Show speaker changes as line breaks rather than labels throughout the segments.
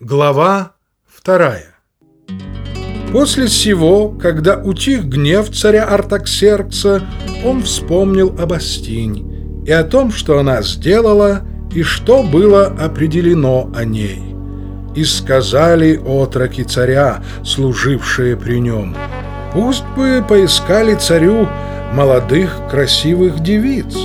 Глава вторая После сего, когда утих гнев царя Артаксеркса, он вспомнил об Астинь и о том, что она сделала, и что было определено о ней. И сказали отроки царя, служившие при нем, «Пусть бы поискали царю молодых красивых девиц».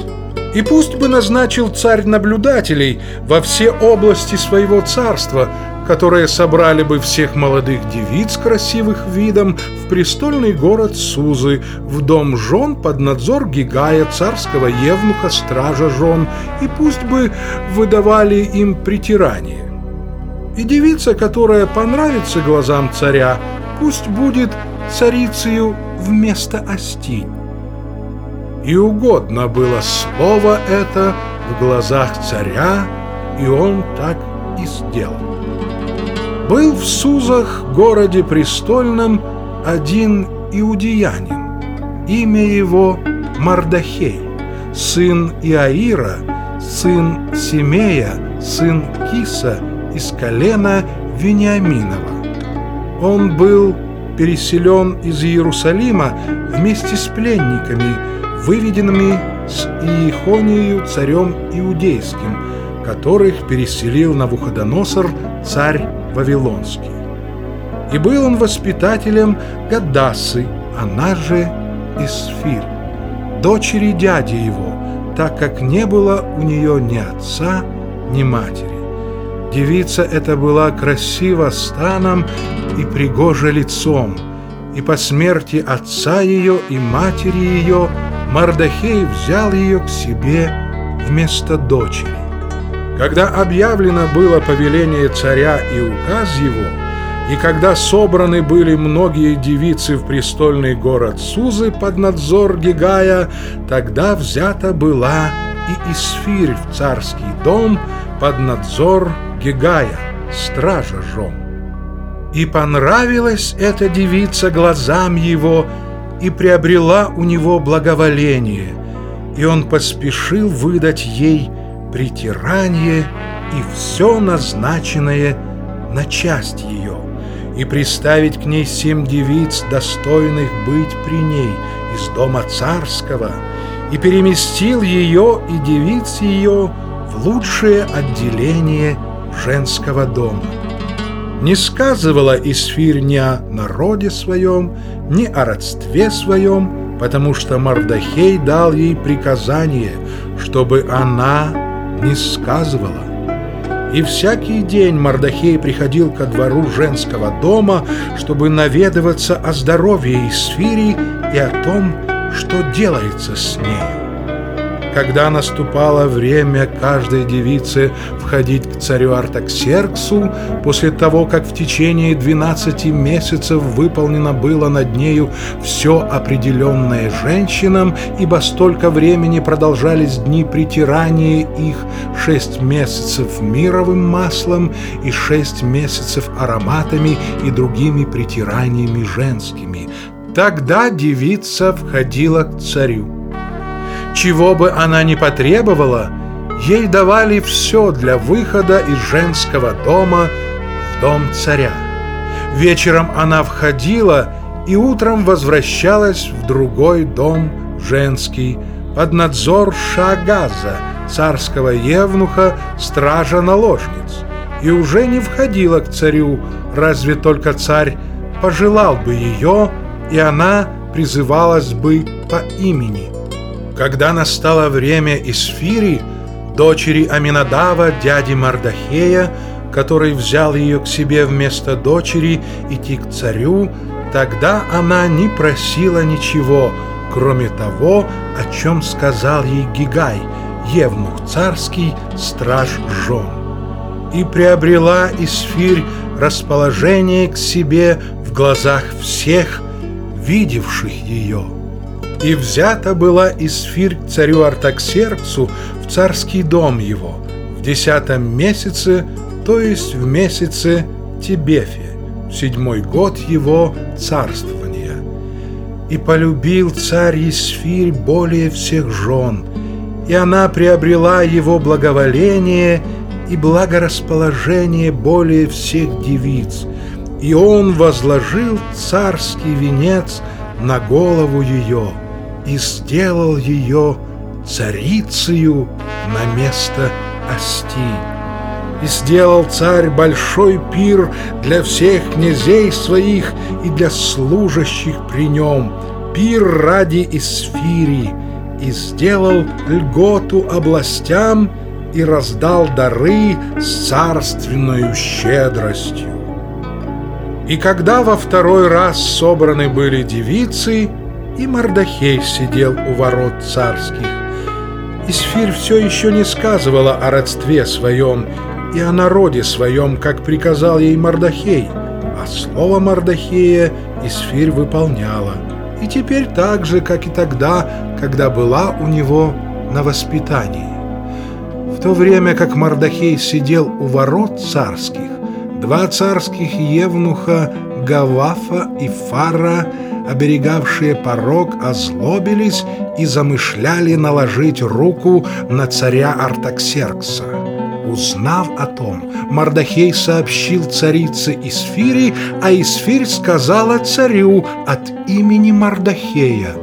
И пусть бы назначил царь наблюдателей во все области своего царства, которые собрали бы всех молодых девиц красивых видом в престольный город Сузы, в дом жен под надзор Гигая, царского евнуха, стража жен, и пусть бы выдавали им притирание. И девица, которая понравится глазам царя, пусть будет царицею вместо Астинь. И угодно было слово это в глазах царя, и он так и сделал. Был в Сузах, городе престольном, один иудеянин. Имя его Мардахей, сын Иаира, сын Семея, сын Киса из колена Вениаминова. Он был переселен из Иерусалима вместе с пленниками, выведенными с Иехонию царем иудейским, которых переселил Навуходоносор царь Вавилонский. И был он воспитателем Гадасы, она же Исфир, дочери дяди его, так как не было у нее ни отца, ни матери. Девица эта была красива станом и пригожа лицом, и по смерти отца ее и матери ее Мардахей взял ее к себе вместо дочери. Когда объявлено было повеление царя и указ его, и когда собраны были многие девицы в престольный город Сузы под надзор Гигая, тогда взята была и Исфирь в царский дом под надзор Гигая, стража жен. И понравилась эта девица глазам его, и приобрела у него благоволение, и он поспешил выдать ей притирание и все назначенное на часть ее, и приставить к ней семь девиц, достойных быть при ней, из дома царского, и переместил ее и девиц ее в лучшее отделение женского дома. Не сказывала Исфирь ни о народе своем, ни о родстве своем, потому что Мардахей дал ей приказание, чтобы она не сказывала. И всякий день Мардахей приходил ко двору женского дома, чтобы наведываться о здоровье Исфири и о том, что делается с нею. Когда наступало время каждой девице входить к царю Артаксерксу, после того, как в течение 12 месяцев выполнено было над нею все определенное женщинам, ибо столько времени продолжались дни притирания их, шесть месяцев мировым маслом и шесть месяцев ароматами и другими притираниями женскими. Тогда девица входила к царю. Чего бы она ни потребовала, ей давали все для выхода из женского дома в дом царя. Вечером она входила и утром возвращалась в другой дом женский под надзор Шагаза, царского евнуха, стража наложниц, и уже не входила к царю, разве только царь пожелал бы ее, и она призывалась бы по имени. Когда настало время Исфири, дочери Аминадава, дяди Мардахея, который взял ее к себе вместо дочери идти к царю, тогда она не просила ничего, кроме того, о чем сказал ей Гигай, евнух царский, страж жен. И приобрела Исфирь расположение к себе в глазах всех, видевших ее. И взята была Исфирь к царю Артаксерксу в царский дом его в десятом месяце, то есть в месяце Тебефе, в седьмой год его царствования. И полюбил царь Исфирь более всех жен, и она приобрела его благоволение, и благорасположение более всех девиц, и он возложил царский венец на голову ее и сделал ее царицею на место Асти. И сделал царь большой пир для всех князей своих и для служащих при нем, пир ради Исфирии, и сделал льготу областям и раздал дары с царственной щедростью. И когда во второй раз собраны были девицы, и Мардахей сидел у ворот царских, Исфирь все еще не сказывала о родстве своем и о народе своем, как приказал ей Мардахей, а слово Мардахея Исфирь выполняла. И теперь так же, как и тогда, когда была у него на воспитании. В то время как Мардахей сидел у ворот царских, два царских евнуха Гавафа и Фара, оберегавшие порог, озлобились и замышляли наложить руку на царя Артаксеркса. Узнав о том, Мардахей сообщил царице Исфири, а Исфирь сказала царю от имени Мардахея.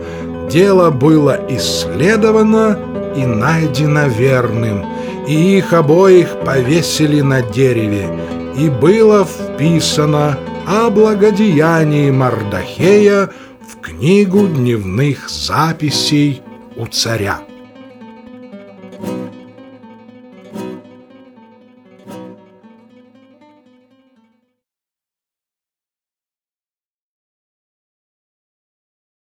Дело было исследовано и найдено верным, и их обоих повесили на дереве, и было вписано о благодеянии Мардахея в книгу дневных записей у царя.